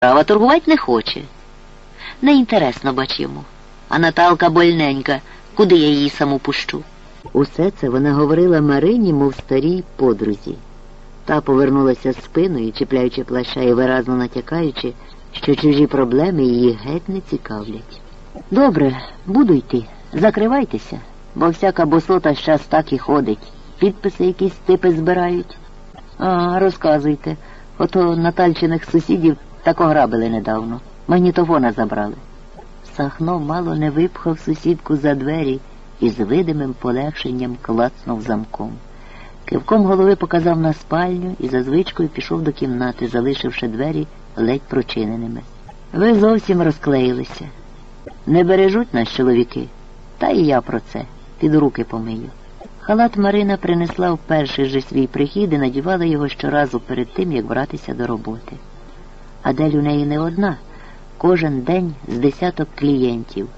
А торгувати не хоче. Неінтересно бач йому. А Наталка больненька, куди я її саму пущу? Усе це вона говорила Марині, мов старій подрузі. Та повернулася спиною, чіпляючи плаща і виразно натякаючи, що чужі проблеми її геть не цікавлять. Добре, буду йти. Закривайтеся, бо всяка босота щас так і ходить. Підписи якісь типи збирають. А, розказуйте. Ото Натальчиних сусідів так ограбили недавно. Магнітофона забрали. Сахно мало не випхав сусідку за двері і з видимим полегшенням клацнув замком. Кивком голови показав на спальню і за звичкою пішов до кімнати, залишивши двері ледь прочиненими. Ви зовсім розклеїлися. Не бережуть нас чоловіки, та і я про це під руки помию. Халат Марина принесла в перший же свій прихід і надівала його щоразу перед тим, як братися до роботи. Адель у неї не одна, кожен день з десяток клієнтів.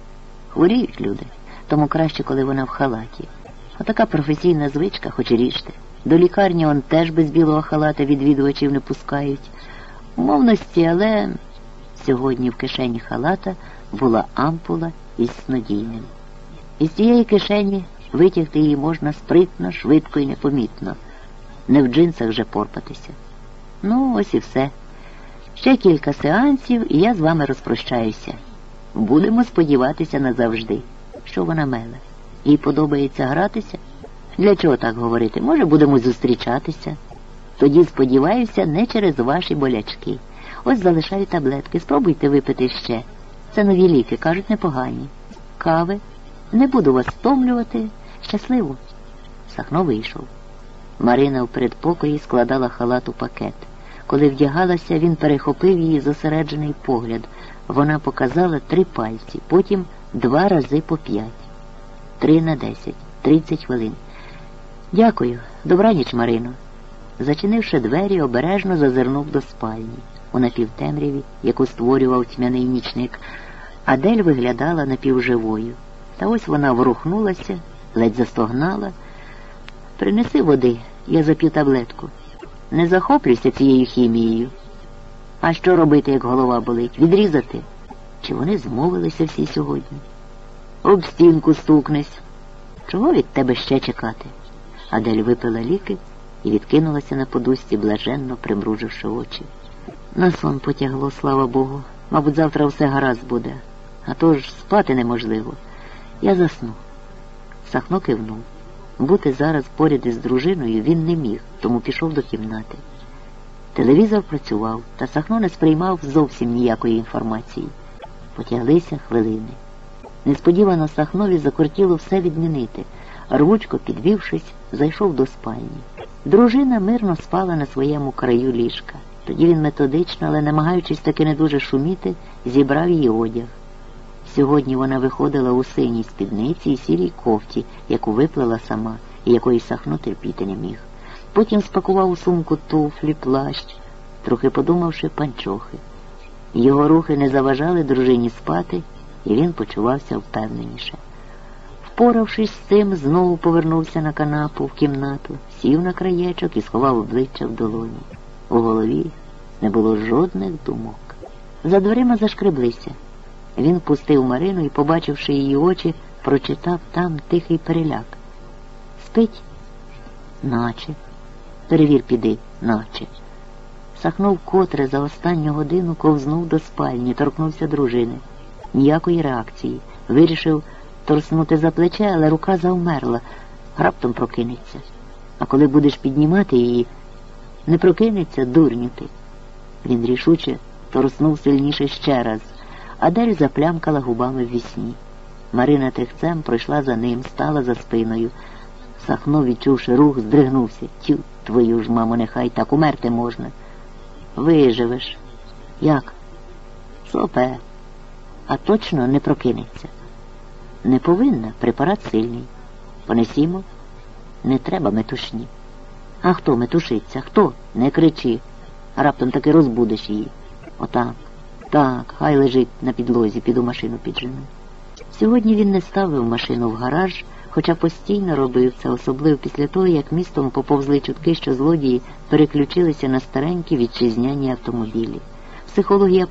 Хворіють люди, тому краще, коли вона в халаті. Отака професійна звичка, хоч і ріжте. До лікарні он теж без білого халата відвідувачів не пускають. Умовності, але сьогодні в кишені халата була ампула із снодійним. Із цієї кишені витягти її можна спритно, швидко і непомітно. Не в джинсах вже порпатися. Ну, ось і все. Ще кілька сеансів, і я з вами розпрощаюся. Будемо сподіватися назавжди, що вона меле. Їй подобається гратися. Для чого так говорити? Може, будемо зустрічатися. Тоді, сподіваюся, не через ваші болячки. Ось залишаю таблетки. Спробуйте випити ще. Це нові ліки, кажуть, непогані. Кави. Не буду вас втомлювати. Щасливо. Сахно вийшов. Марина в передпокої складала халат у пакет. Коли вдягалася, він перехопив її зосереджений погляд. Вона показала три пальці, потім два рази по п'ять. Три на десять, тридцять хвилин. Дякую, добраніч, Марино. Зачинивши двері, обережно зазирнув до спальні. У напівтемряві, яку створював тьмяний нічник, Адель виглядала напівживою. Та ось вона ворухнулася, ледь застогнала. Принеси води, я зап'ю таблетку. Не захоплюйся цією хімією. А що робити, як голова болить? Відрізати? Чи вони змовилися всі сьогодні? Об стінку стукнись. Чого від тебе ще чекати? Адель випила ліки і відкинулася на подусті, блаженно примруживши очі. На сон потягло, слава Богу. Мабуть, завтра все гаразд буде. А то ж спати неможливо. Я засну. Сахно кивнув. Бути зараз поряд із дружиною він не міг, тому пішов до кімнати. Телевізор працював, та Сахно не сприймав зовсім ніякої інформації. Потяглися хвилини. Несподівано Сахнові закортіло все відмінити. Рвучко підвівшись, зайшов до спальні. Дружина мирно спала на своєму краю ліжка. Тоді він методично, але намагаючись таки не дуже шуміти, зібрав її одяг. Сьогодні вона виходила у синій спідниці і сірій кофті, яку виплела сама і якої Сахно терпіти не міг. Потім спакував у сумку туфлі, плащ, трохи подумавши панчохи. Його рухи не заважали дружині спати, і він почувався впевненіше. Впоравшись з цим, знову повернувся на канапу в кімнату, сів на краєчок і сховав обличчя в долоні. У голові не було жодних думок. За дверима зашкреблися. Він пустив Марину і, побачивши її очі, прочитав там тихий переляк. Спить? Наче. Перевір, піди, наче. Сахнув котре за останню годину ковзнув до спальні, торкнувся дружини. Ніякої реакції. Вирішив торснути за плече, але рука завмерла, раптом прокинеться. А коли будеш піднімати її, не прокинеться дурню ти. Він рішуче торснув сильніше ще раз. Адель заплямкала губами в вісні. Марина тихцем пройшла за ним, стала за спиною. Сахно, відчувши рух, здригнувся. Тю, твою ж, мамо, нехай так умерти можна. Виживеш. Як? Сопе. А точно не прокинеться. Не повинна, препарат сильний. Понесімо? Не треба метушні. А хто метушиться? Хто? Не кричи. Раптом таки розбудеш її. Отак. Так, хай лежить на підлозі, піду машину піджену. Сьогодні він не ставив машину в гараж, хоча постійно робив це, особливо після того, як містом поповзли чутки, що злодії переключилися на старенькі вітчизняні автомобілі. психологія